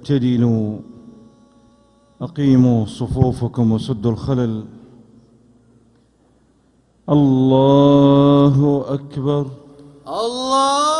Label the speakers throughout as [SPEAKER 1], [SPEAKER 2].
[SPEAKER 1] اعتدلوا. أقيموا صفوفكم وسدوا الخلل. الله أكبر.
[SPEAKER 2] الله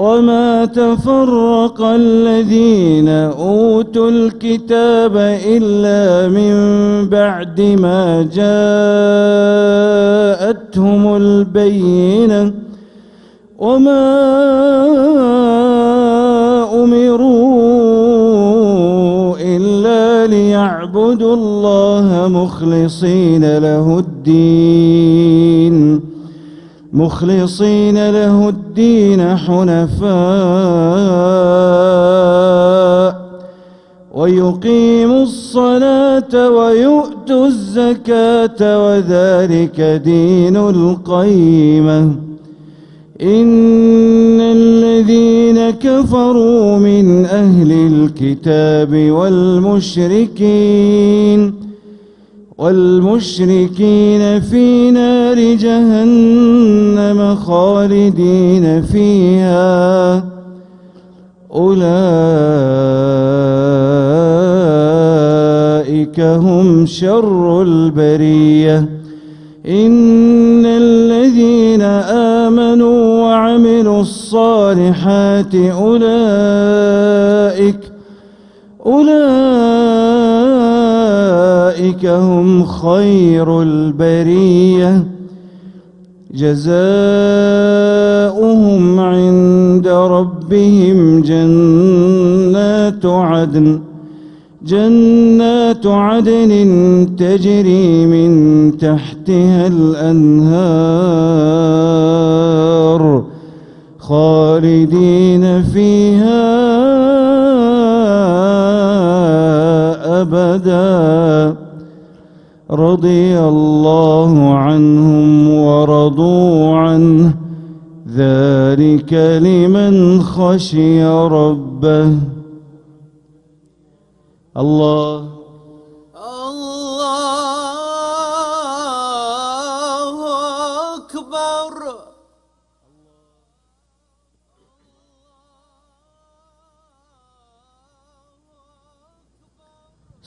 [SPEAKER 1] وما تفرق الذين أوتوا الكتاب إلا من بعد ما جاءتهم البينة وما أمروا إلا ليعبدوا الله مخلصين له الدين مخلصين له الدين حنفاء ويقيموا الصلاة ويؤتوا الزكاة وذلك دين القيمة. إن الذين كفروا من أهل الكتاب والمشركين والمشركين في نار جهنم خالدين فيها. أولئك هم شر البرية. إن الذين آمنوا وعملوا الصالحات أولئك أولئك هم خير البرية. جزاؤهم عند ربهم جنات عدن. جنات عدن تجري من تحتها الأنهار خالدين فيها أبدا. رضي الله عنهم ورضوا عنه. ذلك لمن خشي ربه. الله.
[SPEAKER 2] الله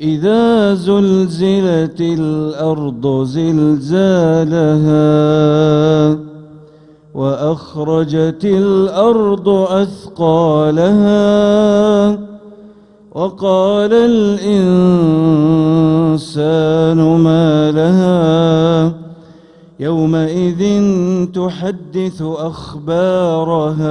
[SPEAKER 1] إذا زلزلت الأرض زلزالها وأخرجت الأرض أثقالها وقال الإنسان ما لها يومئذ تحدث أخبارها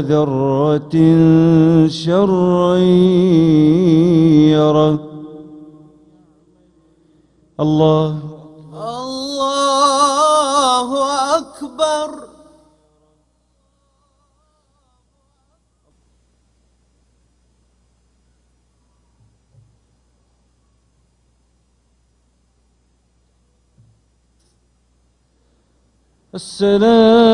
[SPEAKER 1] ذرة شرا يره الله.
[SPEAKER 2] الله أكبر.
[SPEAKER 1] السلام